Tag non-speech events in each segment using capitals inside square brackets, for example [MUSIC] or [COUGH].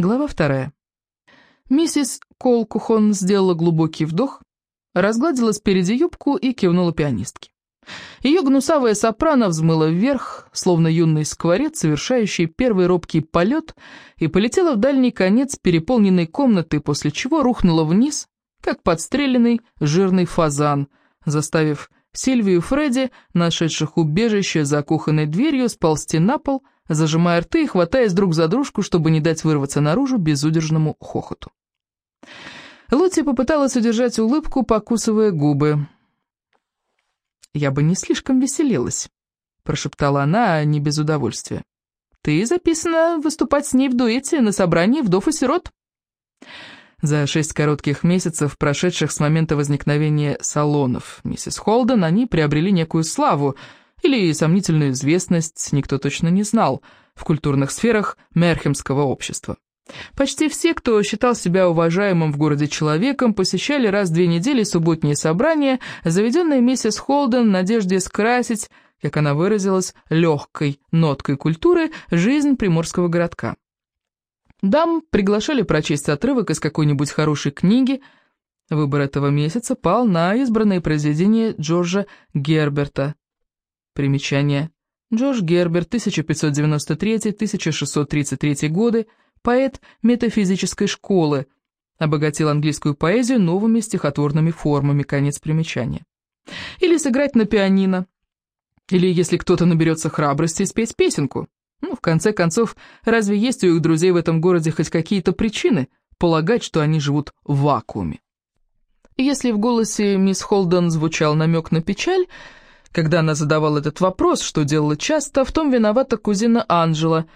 Глава вторая. Миссис Колкухон сделала глубокий вдох, разгладила спереди юбку и кивнула пианистке. Ее гнусавая сопрано взмыла вверх, словно юный скворец, совершающий первый робкий полет, и полетела в дальний конец переполненной комнаты, после чего рухнула вниз, как подстреленный жирный фазан, заставив Сильвию и Фредди, нашедших убежище за кухонной дверью, сползти на пол, зажимая рты и хватаясь друг за дружку, чтобы не дать вырваться наружу безудержному хохоту. Лотти попыталась удержать улыбку, покусывая губы. «Я бы не слишком веселилась», — прошептала она, а не без удовольствия. «Ты записана выступать с ней в дуэте на собрании вдов и сирот». За шесть коротких месяцев, прошедших с момента возникновения салонов миссис Холден, они приобрели некую славу или сомнительную известность, никто точно не знал, в культурных сферах Мерхемского общества. Почти все, кто считал себя уважаемым в городе человеком, посещали раз в две недели субботние собрания, заведенные миссис Холден в надежде скрасить, как она выразилась, легкой ноткой культуры жизнь приморского городка. Дам приглашали прочесть отрывок из какой-нибудь хорошей книги. Выбор этого месяца пал на избранные произведения Джорджа Герберта. Примечание. Джордж Герберт, 1593-1633 годы, поэт метафизической школы, обогатил английскую поэзию новыми стихотворными формами, конец примечания. Или сыграть на пианино, или, если кто-то наберется храбрости, спеть песенку. Ну, в конце концов, разве есть у их друзей в этом городе хоть какие-то причины полагать, что они живут в вакууме? если в голосе мисс Холден звучал намек на печаль, когда она задавала этот вопрос, что делала часто, в том виновата кузина Анжела,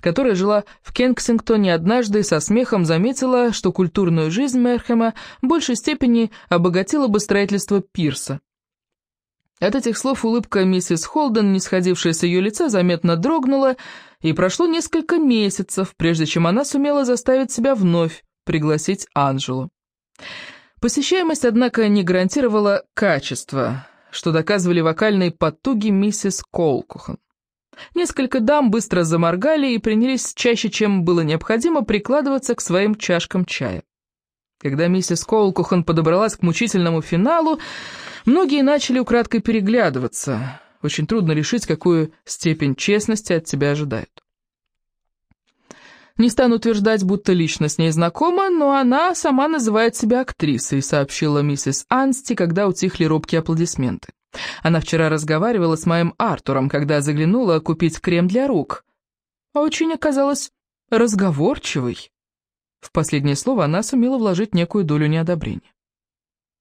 которая жила в Кенксингтоне однажды со смехом заметила, что культурную жизнь Мерхема в большей степени обогатило бы строительство пирса. От этих слов улыбка миссис Холден, не сходившая с ее лица, заметно дрогнула, и прошло несколько месяцев, прежде чем она сумела заставить себя вновь пригласить Анжелу. Посещаемость, однако, не гарантировала качество, что доказывали вокальные потуги миссис Колкухан. Несколько дам быстро заморгали и принялись чаще, чем было необходимо, прикладываться к своим чашкам чая. Когда миссис Колкухан подобралась к мучительному финалу, Многие начали украдкой переглядываться. Очень трудно решить, какую степень честности от тебя ожидают. Не стану утверждать, будто лично с ней знакома, но она сама называет себя актрисой, сообщила миссис Ансти, когда утихли робкие аплодисменты. Она вчера разговаривала с моим Артуром, когда заглянула купить крем для рук. А очень оказалась разговорчивой. В последнее слово она сумела вложить некую долю неодобрения.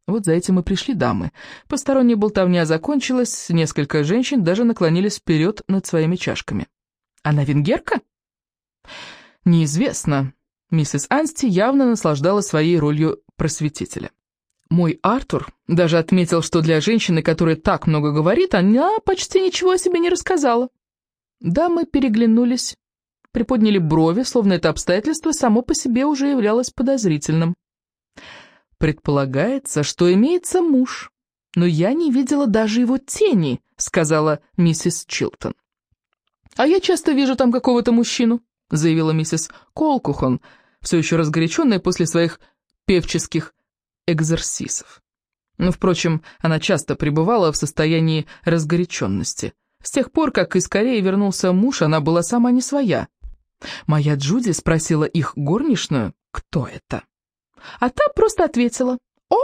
Вот за этим и пришли дамы. Посторонняя болтовня закончилась, несколько женщин даже наклонились вперед над своими чашками. «Она венгерка?» «Неизвестно». Миссис Ансти явно наслаждалась своей ролью просветителя. Мой Артур даже отметил, что для женщины, которая так много говорит, она почти ничего о себе не рассказала. Дамы переглянулись, приподняли брови, словно это обстоятельство само по себе уже являлось подозрительным. «Предполагается, что имеется муж, но я не видела даже его тени», — сказала миссис Чилтон. «А я часто вижу там какого-то мужчину», — заявила миссис Колкухон, все еще разгоряченная после своих певческих экзорсисов. Но, впрочем, она часто пребывала в состоянии разгоряченности. С тех пор, как из Кореи вернулся муж, она была сама не своя. Моя Джуди спросила их горничную, кто это. А та просто ответила, «О,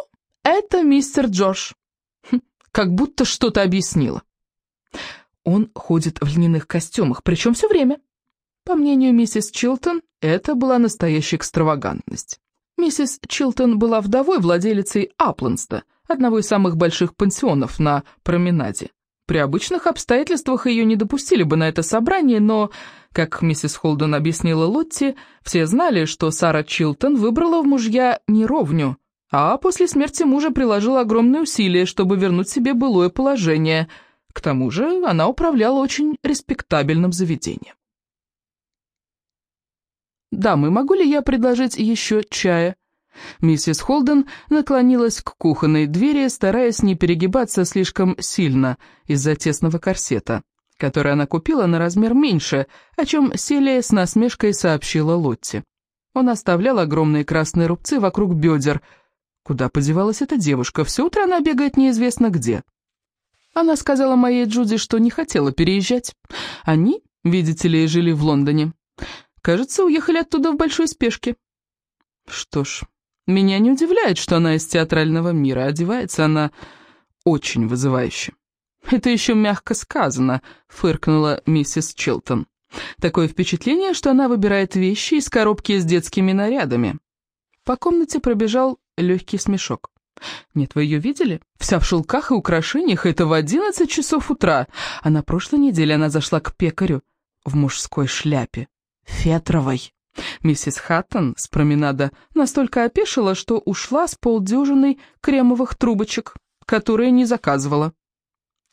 это мистер Джордж». Хм, как будто что-то объяснила. Он ходит в льняных костюмах, причем все время. По мнению миссис Чилтон, это была настоящая экстравагантность. Миссис Чилтон была вдовой владелицей Апланста, одного из самых больших пансионов на променаде. При обычных обстоятельствах ее не допустили бы на это собрание, но, как миссис Холден объяснила Лотти, все знали, что Сара Чилтон выбрала в мужья не ровню, а после смерти мужа приложила огромные усилия, чтобы вернуть себе былое положение. К тому же она управляла очень респектабельным заведением. «Дамы, могу ли я предложить еще чая?» Миссис Холден наклонилась к кухонной двери, стараясь не перегибаться слишком сильно из-за тесного корсета, который она купила на размер меньше, о чем Селия с насмешкой сообщила Лотти. Он оставлял огромные красные рубцы вокруг бедер. Куда подевалась эта девушка? Все утро она бегает неизвестно где. Она сказала моей Джуди, что не хотела переезжать. Они, видите ли, жили в Лондоне. Кажется, уехали оттуда в большой спешке. Что ж, меня не удивляет, что она из театрального мира. Одевается она очень вызывающе. «Это еще мягко сказано», — фыркнула миссис Чилтон. «Такое впечатление, что она выбирает вещи из коробки с детскими нарядами». По комнате пробежал легкий смешок. «Нет, вы ее видели? Вся в шелках и украшениях, это в одиннадцать часов утра. А на прошлой неделе она зашла к пекарю в мужской шляпе, фетровой. Миссис Хаттон с променада настолько опешила, что ушла с полдюжиной кремовых трубочек, которые не заказывала.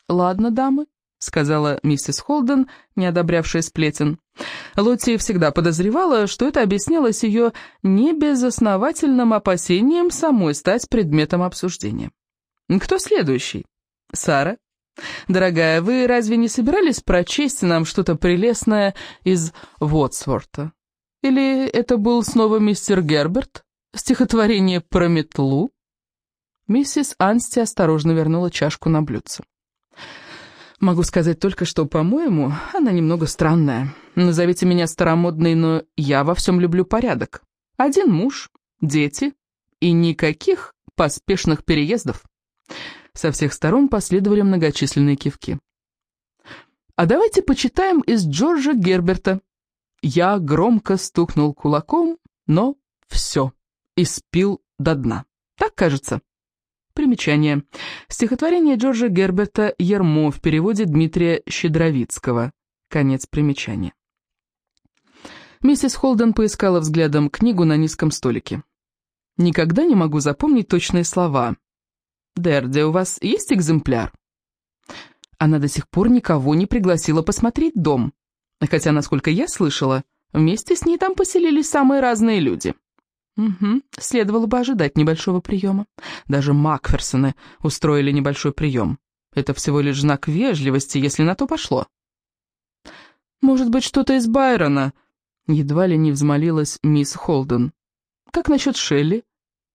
«Ладно, дамы», — сказала миссис Холден, не одобрявшая сплетен. Лотти всегда подозревала, что это объяснялось ее небезосновательным опасением самой стать предметом обсуждения. «Кто следующий?» «Сара?» «Дорогая, вы разве не собирались прочесть нам что-то прелестное из Вотсворта? Или это был снова мистер Герберт? Стихотворение про метлу?» Миссис Ансти осторожно вернула чашку на блюдце. Могу сказать только, что, по-моему, она немного странная. Назовите меня старомодной, но я во всем люблю порядок. Один муж, дети и никаких поспешных переездов. Со всех сторон последовали многочисленные кивки. А давайте почитаем из Джорджа Герберта. Я громко стукнул кулаком, но все, испил до дна. Так кажется. Примечание. Стихотворение Джорджа Герберта «Ермо» в переводе Дмитрия Щедровицкого. Конец примечания. Миссис Холден поискала взглядом книгу на низком столике. «Никогда не могу запомнить точные слова. Дерди, у вас есть экземпляр?» Она до сих пор никого не пригласила посмотреть дом. Хотя, насколько я слышала, вместе с ней там поселились самые разные люди. Угу, следовало бы ожидать небольшого приема. Даже Макферсоны устроили небольшой прием. Это всего лишь знак вежливости, если на то пошло. «Может быть, что-то из Байрона?» Едва ли не взмолилась мисс Холден. «Как насчет Шелли?»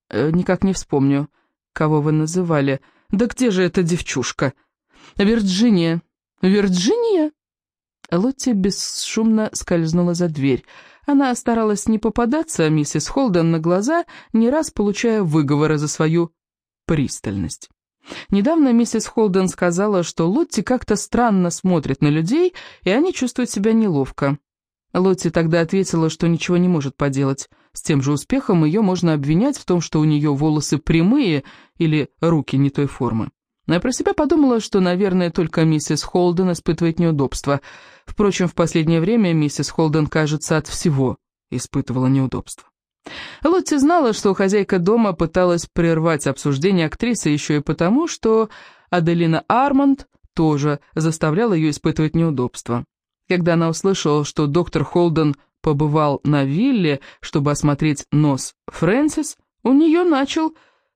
э, «Никак не вспомню, кого вы называли. Да где же эта девчушка?» «Вирджиния». «Вирджиния?» Лотти бесшумно скользнула за дверь. Она старалась не попадаться миссис Холден на глаза, не раз получая выговоры за свою пристальность. Недавно миссис Холден сказала, что Лотти как-то странно смотрит на людей, и они чувствуют себя неловко. Лотти тогда ответила, что ничего не может поделать. С тем же успехом ее можно обвинять в том, что у нее волосы прямые или руки не той формы. Но я про себя подумала, что, наверное, только миссис Холден испытывает неудобства. Впрочем, в последнее время миссис Холден, кажется, от всего испытывала неудобства. Лотти знала, что хозяйка дома пыталась прервать обсуждение актрисы еще и потому, что Аделина Арманд тоже заставляла ее испытывать неудобства. Когда она услышала, что доктор Холден побывал на вилле, чтобы осмотреть нос Фрэнсис, у нее начал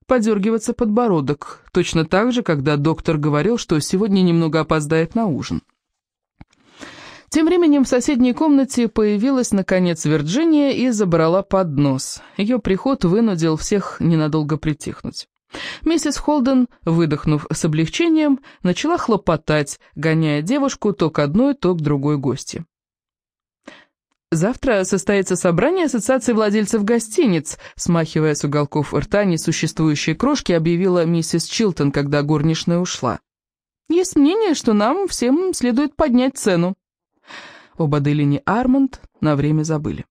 подергиваться подбородок, точно так же, когда доктор говорил, что сегодня немного опоздает на ужин. Тем временем в соседней комнате появилась, наконец, Вирджиния и забрала поднос. Ее приход вынудил всех ненадолго притихнуть. Миссис Холден, выдохнув с облегчением, начала хлопотать, гоняя девушку то к одной, то к другой гости. Завтра состоится собрание Ассоциации владельцев гостиниц, смахивая с уголков рта несуществующие крошки, объявила миссис Чилтон, когда горничная ушла. Есть мнение, что нам всем следует поднять цену. Оба Делини Арманд на время забыли.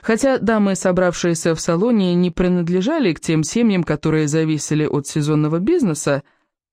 Хотя дамы, собравшиеся в салоне, не принадлежали к тем семьям, которые зависели от сезонного бизнеса,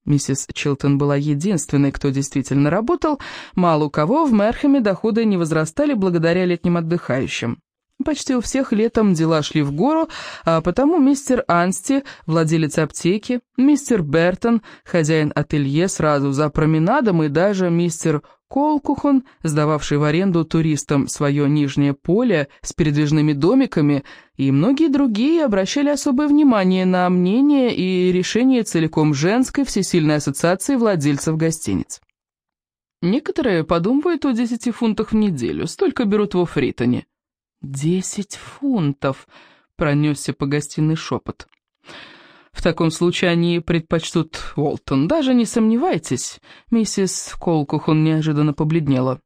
Миссис Чилтон была единственной, кто действительно работал, мало у кого в Мерхеме доходы не возрастали благодаря летним отдыхающим. Почти у всех летом дела шли в гору, а потому мистер Ансти, владелец аптеки, мистер Бертон, хозяин ателье сразу за променадом и даже мистер Колкухон, сдававший в аренду туристам свое нижнее поле с передвижными домиками, и многие другие обращали особое внимание на мнение и решение целиком женской всесильной ассоциации владельцев гостиниц. Некоторые подумывают о десяти фунтах в неделю, столько берут во Фритоне. «Десять фунтов!» — пронесся по гостиной шепот. «В таком случае они предпочтут Уолтон, даже не сомневайтесь». Миссис Колкухон неожиданно побледнела.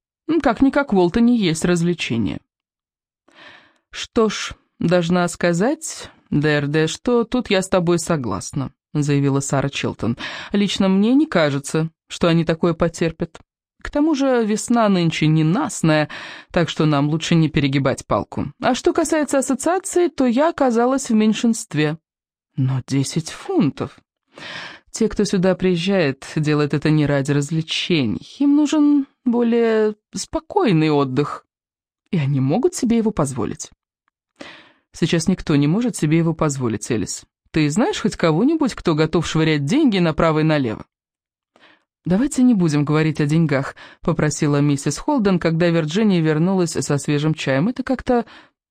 «Как-никак в Уолтоне есть развлечение». «Что ж, должна сказать, Дерде, что тут я с тобой согласна», — заявила Сара Чилтон. «Лично мне не кажется, что они такое потерпят». К тому же весна нынче ненастная, так что нам лучше не перегибать палку. А что касается ассоциации, то я оказалась в меньшинстве. Но десять фунтов. Те, кто сюда приезжает, делают это не ради развлечений. Им нужен более спокойный отдых. И они могут себе его позволить. Сейчас никто не может себе его позволить, Элис. Ты знаешь хоть кого-нибудь, кто готов швырять деньги направо и налево? «Давайте не будем говорить о деньгах», — попросила миссис Холден, когда Вирджиния вернулась со свежим чаем. «Это как-то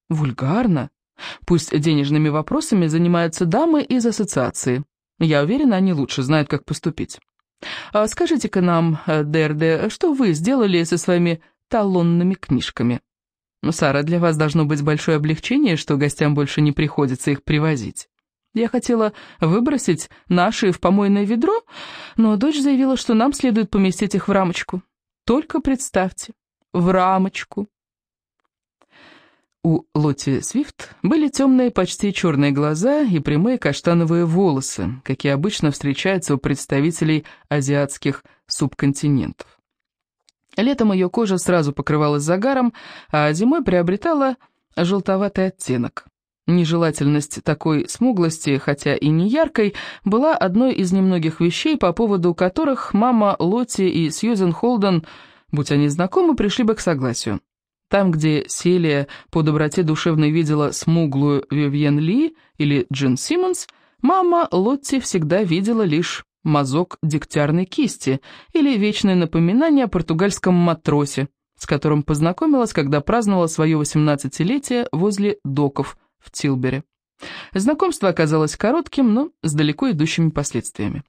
вульгарно. Пусть денежными вопросами занимаются дамы из ассоциации. Я уверена, они лучше знают, как поступить. А скажите-ка нам, Дерде, что вы сделали со своими талонными книжками? Сара, для вас должно быть большое облегчение, что гостям больше не приходится их привозить». Я хотела выбросить наши в помойное ведро, но дочь заявила, что нам следует поместить их в рамочку. Только представьте, в рамочку. У Лотти Свифт были темные, почти черные глаза и прямые каштановые волосы, какие обычно встречаются у представителей азиатских субконтинентов. Летом ее кожа сразу покрывалась загаром, а зимой приобретала желтоватый оттенок. Нежелательность такой смуглости, хотя и не яркой, была одной из немногих вещей, по поводу которых мама Лотти и Сьюзен Холден, будь они знакомы, пришли бы к согласию. Там, где Селия по доброте душевной видела смуглую Вивьен Ли или Джин Симмонс, мама Лотти всегда видела лишь мазок дегтярной кисти или вечное напоминание о португальском матросе, с которым познакомилась, когда праздновала свое 18-летие возле доков – в Тилбере. Знакомство оказалось коротким, но с далеко идущими последствиями.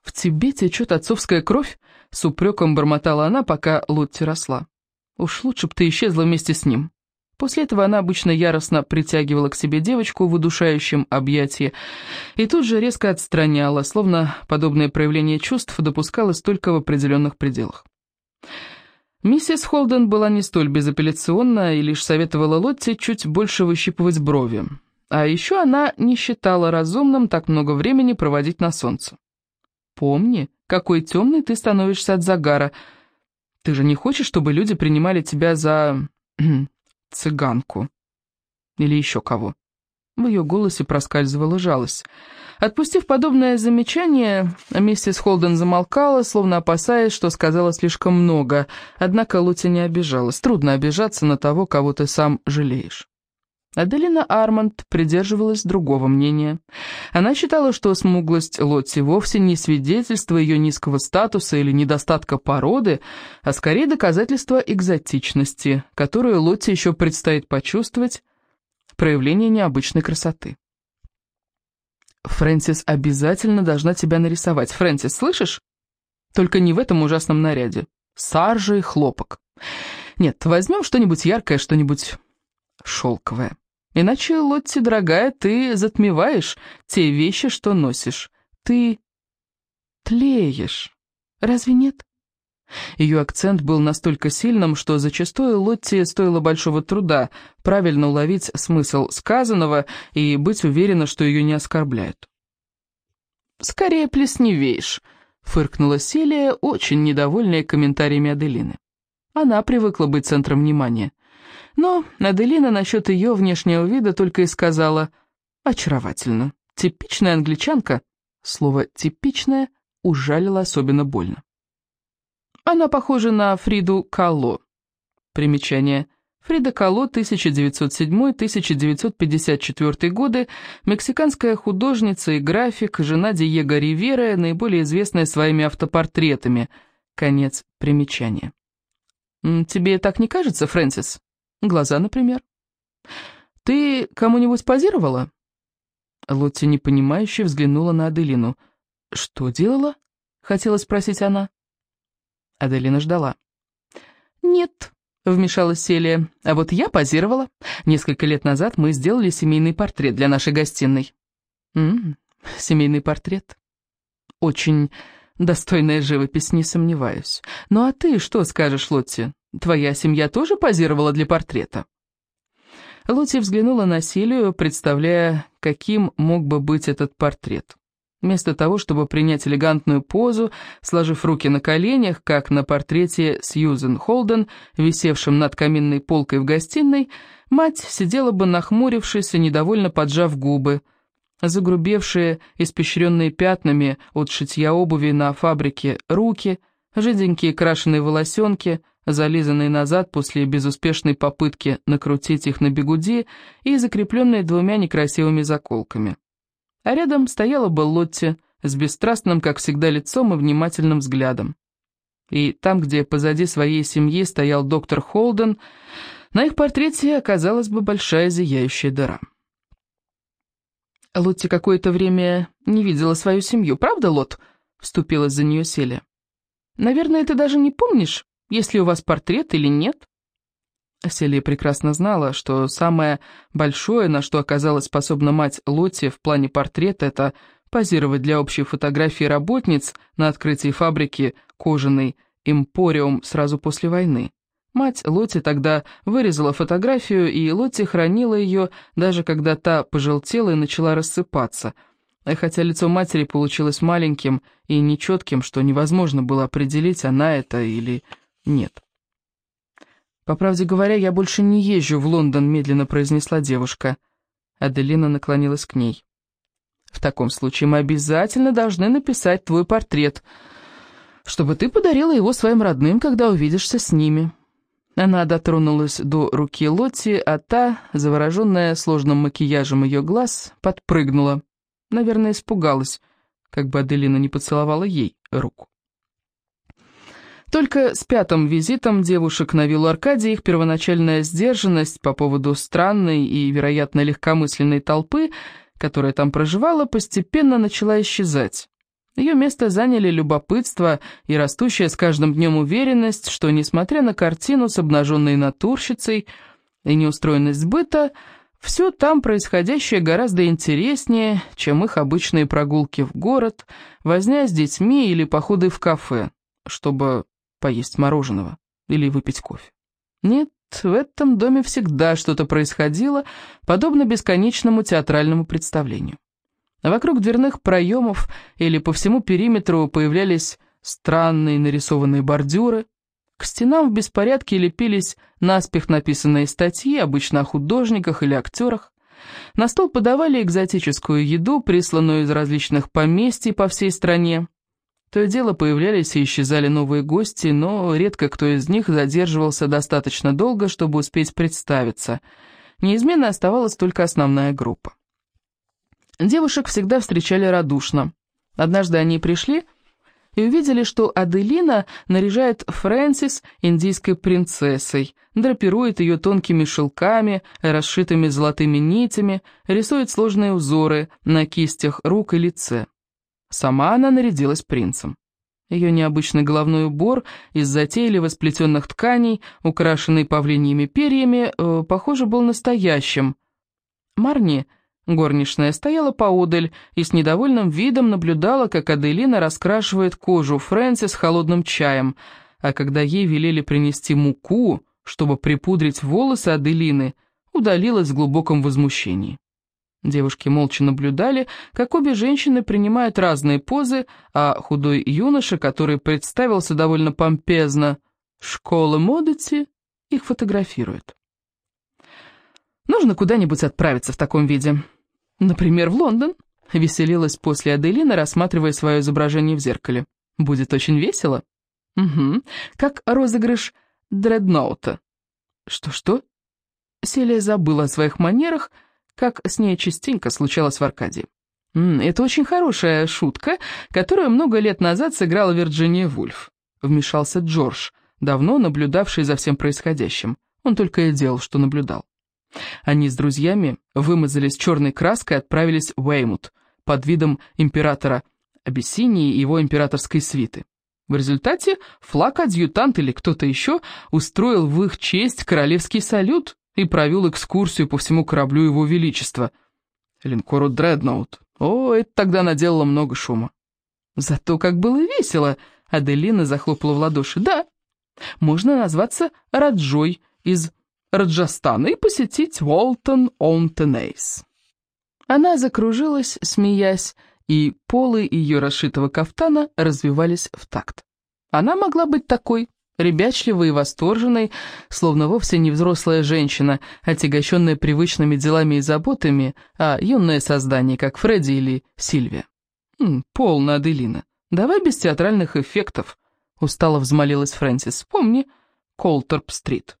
«В тебе течет отцовская кровь», — с упреком бормотала она, пока Лотти росла. «Уж лучше б ты исчезла вместе с ним». После этого она обычно яростно притягивала к себе девочку в удушающем объятии и тут же резко отстраняла, словно подобное проявление чувств допускалось только в определенных пределах. Миссис Холден была не столь безапелляционна и лишь советовала Лотте чуть больше выщипывать брови. А еще она не считала разумным так много времени проводить на солнце. «Помни, какой темный ты становишься от загара. Ты же не хочешь, чтобы люди принимали тебя за... [CLEARS THROAT] цыганку? Или еще кого?» В ее голосе проскальзывала жалость. Отпустив подобное замечание, миссис Холден замолкала, словно опасаясь, что сказала слишком много. Однако Лути не обижалась. Трудно обижаться на того, кого ты сам жалеешь. Аделина Арманд придерживалась другого мнения. Она считала, что смуглость Лотти вовсе не свидетельство ее низкого статуса или недостатка породы, а скорее доказательство экзотичности, которую Лотти еще предстоит почувствовать, проявление необычной красоты. Фрэнсис обязательно должна тебя нарисовать. Фрэнсис, слышишь? Только не в этом ужасном наряде. Саржа и хлопок. Нет, возьмем что-нибудь яркое, что-нибудь шелковое. Иначе, Лотти, дорогая, ты затмеваешь те вещи, что носишь. Ты тлеешь. Разве нет? Ее акцент был настолько сильным, что зачастую Лотти стоило большого труда правильно уловить смысл сказанного и быть уверена, что ее не оскорбляют. «Скорее плесневеешь», — фыркнула Селия, очень недовольная комментариями Аделины. Она привыкла быть центром внимания. Но Аделина насчет ее внешнего вида только и сказала «очаровательно». Типичная англичанка. Слово «типичная» ужалило особенно больно. Она похожа на Фриду Кало. Примечание. Фрида Кало, 1907-1954 годы, мексиканская художница и график, жена Диего Ривера, наиболее известная своими автопортретами. Конец примечания. «Тебе так не кажется, Фрэнсис? Глаза, например?» «Ты кому-нибудь позировала?» Лотти непонимающе взглянула на Аделину. «Что делала?» — хотела спросить она. Аделина ждала. «Нет», — вмешалась Селия. «А вот я позировала. Несколько лет назад мы сделали семейный портрет для нашей гостиной». «М -м, семейный портрет. Очень достойная живопись, не сомневаюсь. Ну а ты что скажешь, Лотти? Твоя семья тоже позировала для портрета?» Лотти взглянула на Селию, представляя, каким мог бы быть этот портрет. Вместо того, чтобы принять элегантную позу, сложив руки на коленях, как на портрете Сьюзен Холден, висевшем над каминной полкой в гостиной, мать сидела бы нахмурившись и недовольно поджав губы. Загрубевшие, испещренные пятнами от шитья обуви на фабрике руки, жиденькие крашеные волосенки, зализанные назад после безуспешной попытки накрутить их на бегуди и закрепленные двумя некрасивыми заколками а рядом стояла бы Лотти с бесстрастным, как всегда, лицом и внимательным взглядом. И там, где позади своей семьи стоял доктор Холден, на их портрете оказалась бы большая зияющая дыра. Лотти какое-то время не видела свою семью, правда, Лот? Вступилась за нее Селия. Наверное, ты даже не помнишь, есть ли у вас портрет или нет? Селия прекрасно знала, что самое большое, на что оказалась способна мать Лотти в плане портрета, это позировать для общей фотографии работниц на открытии фабрики кожаный «Эмпориум» сразу после войны. Мать Лотти тогда вырезала фотографию, и Лотти хранила ее, даже когда та пожелтела и начала рассыпаться. Хотя лицо матери получилось маленьким и нечетким, что невозможно было определить, она это или нет. «По правде говоря, я больше не езжу в Лондон», — медленно произнесла девушка. Аделина наклонилась к ней. «В таком случае мы обязательно должны написать твой портрет, чтобы ты подарила его своим родным, когда увидишься с ними». Она дотронулась до руки Лотти, а та, завороженная сложным макияжем ее глаз, подпрыгнула. Наверное, испугалась, как бы Аделина не поцеловала ей руку. Только с пятым визитом девушек на виллу Аркадии их первоначальная сдержанность по поводу странной и, вероятно, легкомысленной толпы, которая там проживала, постепенно начала исчезать. Ее место заняли любопытство и растущая с каждым днем уверенность, что, несмотря на картину с обнаженной натурщицей и неустроенность быта, все там происходящее гораздо интереснее, чем их обычные прогулки в город, возня с детьми или походы в кафе, чтобы поесть мороженого или выпить кофе. Нет, в этом доме всегда что-то происходило, подобно бесконечному театральному представлению. Вокруг дверных проемов или по всему периметру появлялись странные нарисованные бордюры, к стенам в беспорядке лепились наспех написанные статьи, обычно о художниках или актерах. На стол подавали экзотическую еду, присланную из различных поместий по всей стране, то и дело появлялись и исчезали новые гости, но редко кто из них задерживался достаточно долго, чтобы успеть представиться. Неизменно оставалась только основная группа. Девушек всегда встречали радушно. Однажды они пришли и увидели, что Аделина наряжает Фрэнсис индийской принцессой, драпирует ее тонкими шелками, расшитыми золотыми нитями, рисует сложные узоры на кистях рук и лице. Сама она нарядилась принцем. Ее необычный головной убор из затейливо сплетенных тканей, украшенный павлиньими перьями, э, похоже, был настоящим. Марни, горничная, стояла поодаль и с недовольным видом наблюдала, как Аделина раскрашивает кожу Фрэнсис холодным чаем, а когда ей велели принести муку, чтобы припудрить волосы Аделины, удалилась в глубоком возмущении. Девушки молча наблюдали, как обе женщины принимают разные позы, а худой юноша, который представился довольно помпезно «Школа Модити», их фотографирует. Нужно куда-нибудь отправиться в таком виде. Например, в Лондон. Веселилась после Аделина, рассматривая свое изображение в зеркале. Будет очень весело. Угу. Как розыгрыш дредноута. Что-что? Селия забыла о своих манерах, как с ней частенько случалось в Аркадии. «Это очень хорошая шутка, которую много лет назад сыграла Вирджиния Вульф», — вмешался Джордж, давно наблюдавший за всем происходящим. Он только и делал, что наблюдал. Они с друзьями вымазались черной краской и отправились в Уэймут под видом императора Абиссинии и его императорской свиты. В результате флаг-адъютант или кто-то еще устроил в их честь королевский салют и провел экскурсию по всему кораблю его величества. Линкору Дредноут. О, это тогда наделало много шума. Зато как было весело, Аделина захлопала в ладоши. Да, можно назваться Раджой из Раджастана и посетить Уолтон он Тенейс. Она закружилась, смеясь, и полы ее расшитого кафтана развивались в такт. Она могла быть такой, ребячливой и восторженной, словно вовсе не взрослая женщина, отягощенная привычными делами и заботами, а юное создание, как Фредди или Сильвия. «М, «Полно, Аделина. Давай без театральных эффектов», — устало взмолилась Фрэнсис. «Помни, Колторп-стрит».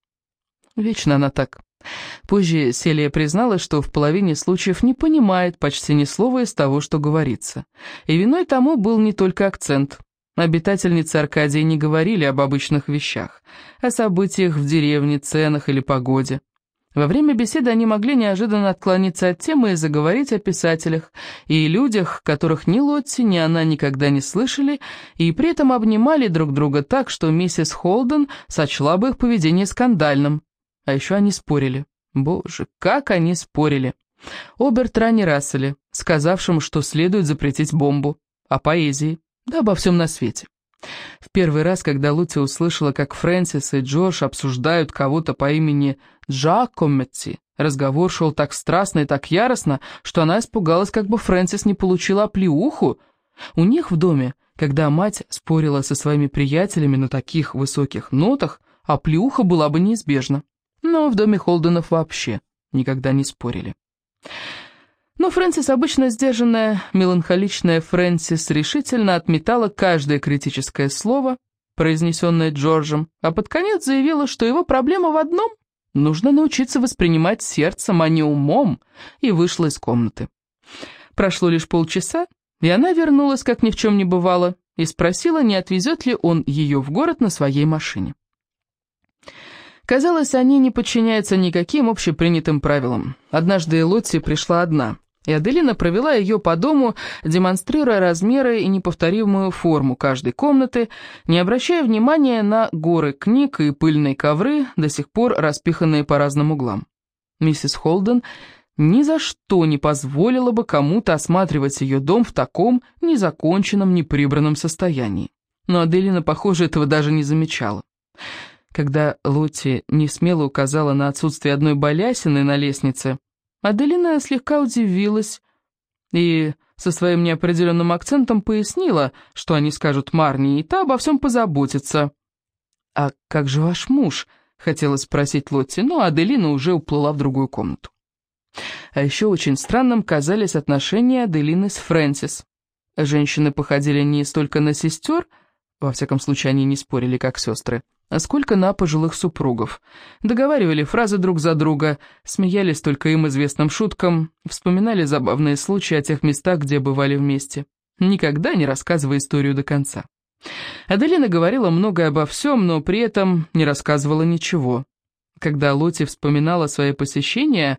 Вечно она так. Позже Селия призналась, что в половине случаев не понимает почти ни слова из того, что говорится. И виной тому был не только акцент. Обитательницы Аркадии не говорили об обычных вещах, о событиях в деревне, ценах или погоде. Во время беседы они могли неожиданно отклониться от темы и заговорить о писателях и людях, которых ни Лотти, ни она никогда не слышали, и при этом обнимали друг друга так, что миссис Холден сочла бы их поведение скандальным. А еще они спорили. Боже, как они спорили. О Бертране Расселе, сказавшем, что следует запретить бомбу. О поэзии. Да обо всем на свете. В первый раз, когда Лути услышала, как Фрэнсис и Джордж обсуждают кого-то по имени Джакометти, разговор шел так страстно и так яростно, что она испугалась, как бы Фрэнсис не получила оплеуху. У них в доме, когда мать спорила со своими приятелями на таких высоких нотах, оплеуха была бы неизбежна но в доме Холденов вообще никогда не спорили. Но Фрэнсис, обычно сдержанная, меланхоличная Фрэнсис, решительно отметала каждое критическое слово, произнесенное Джорджем, а под конец заявила, что его проблема в одном — нужно научиться воспринимать сердцем, а не умом, и вышла из комнаты. Прошло лишь полчаса, и она вернулась, как ни в чем не бывало, и спросила, не отвезет ли он ее в город на своей машине. Казалось, они не подчиняются никаким общепринятым правилам. Однажды Лотти пришла одна, и Аделина провела ее по дому, демонстрируя размеры и неповторимую форму каждой комнаты, не обращая внимания на горы книг и пыльные ковры, до сих пор распиханные по разным углам. Миссис Холден ни за что не позволила бы кому-то осматривать ее дом в таком незаконченном, неприбранном состоянии. Но Аделина, похоже, этого даже не замечала. Когда Лотти несмело указала на отсутствие одной балясины на лестнице, Аделина слегка удивилась и со своим неопределенным акцентом пояснила, что они скажут Марни, и та обо всем позаботится. «А как же ваш муж?» — хотела спросить Лотти, но Аделина уже уплыла в другую комнату. А еще очень странным казались отношения Аделины с Фрэнсис. Женщины походили не столько на сестер, во всяком случае они не спорили как сестры, а сколько на пожилых супругов. Договаривали фразы друг за друга, смеялись только им известным шуткам, вспоминали забавные случаи о тех местах, где бывали вместе, никогда не рассказывая историю до конца. Аделина говорила многое обо всем, но при этом не рассказывала ничего. Когда Лоти вспоминала свои посещения,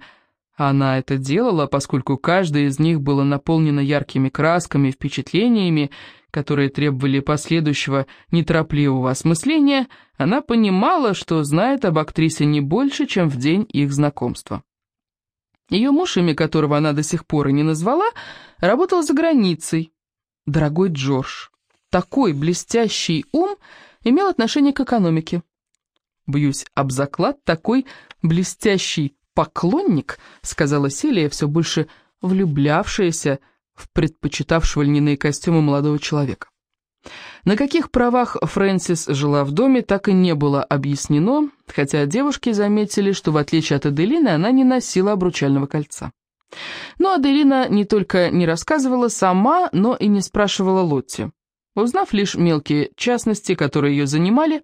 она это делала, поскольку каждое из них было наполнено яркими красками впечатлениями, которые требовали последующего неторопливого осмысления, она понимала, что знает об актрисе не больше, чем в день их знакомства. Ее муж, имя которого она до сих пор и не назвала, работал за границей. Дорогой Джордж, такой блестящий ум имел отношение к экономике. Бьюсь об заклад, такой блестящий поклонник, сказала Селия, все больше влюблявшаяся предпочитавшего льняные костюмы молодого человека. На каких правах Фрэнсис жила в доме, так и не было объяснено, хотя девушки заметили, что в отличие от Аделины она не носила обручального кольца. Но Аделина не только не рассказывала сама, но и не спрашивала Лотти. Узнав лишь мелкие частности, которые ее занимали,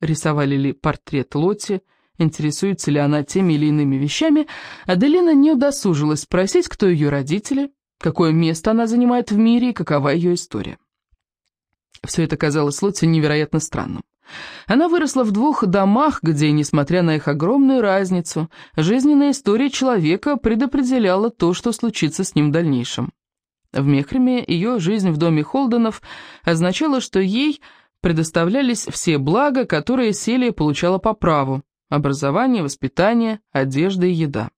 рисовали ли портрет Лотти, интересуется ли она теми или иными вещами, Аделина не удосужилась спросить, кто ее родители, какое место она занимает в мире и какова ее история. Все это казалось Лотте невероятно странным. Она выросла в двух домах, где, несмотря на их огромную разницу, жизненная история человека предопределяла то, что случится с ним в дальнейшем. В Мехреме ее жизнь в доме Холденов означала, что ей предоставлялись все блага, которые Селия получала по праву – образование, воспитание, одежда и еда.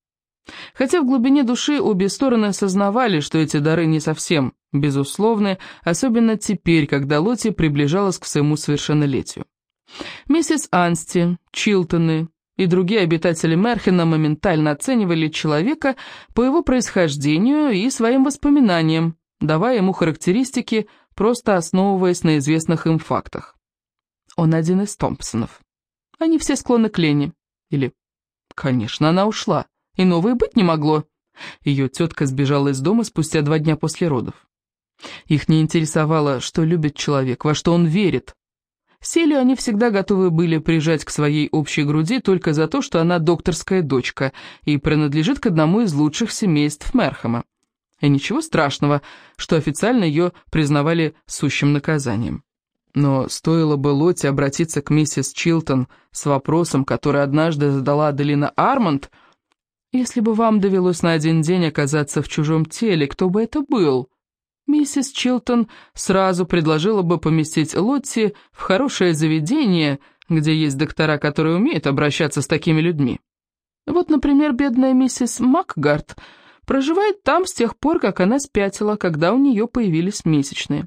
Хотя в глубине души обе стороны осознавали, что эти дары не совсем безусловны, особенно теперь, когда Лотти приближалась к своему совершеннолетию. МиссисАнсти, Чилтоны и другие обитатели Мерхена моментально оценивали человека по его происхождению и своим воспоминаниям, давая ему характеристики, просто основываясь на известных им фактах. Он один из Томпсонов. Они все склонны к лени. Или, конечно, она ушла. И новой быть не могло. Ее тетка сбежала из дома спустя два дня после родов. Их не интересовало, что любит человек, во что он верит. Селию они всегда готовы были прижать к своей общей груди только за то, что она докторская дочка и принадлежит к одному из лучших семейств Мерхама. И ничего страшного, что официально ее признавали сущим наказанием. Но стоило бы Лотте обратиться к миссис Чилтон с вопросом, который однажды задала Аделина Арманд, «Если бы вам довелось на один день оказаться в чужом теле, кто бы это был?» Миссис Чилтон сразу предложила бы поместить Лотти в хорошее заведение, где есть доктора, которые умеют обращаться с такими людьми. Вот, например, бедная миссис Макгард проживает там с тех пор, как она спятила, когда у нее появились месячные.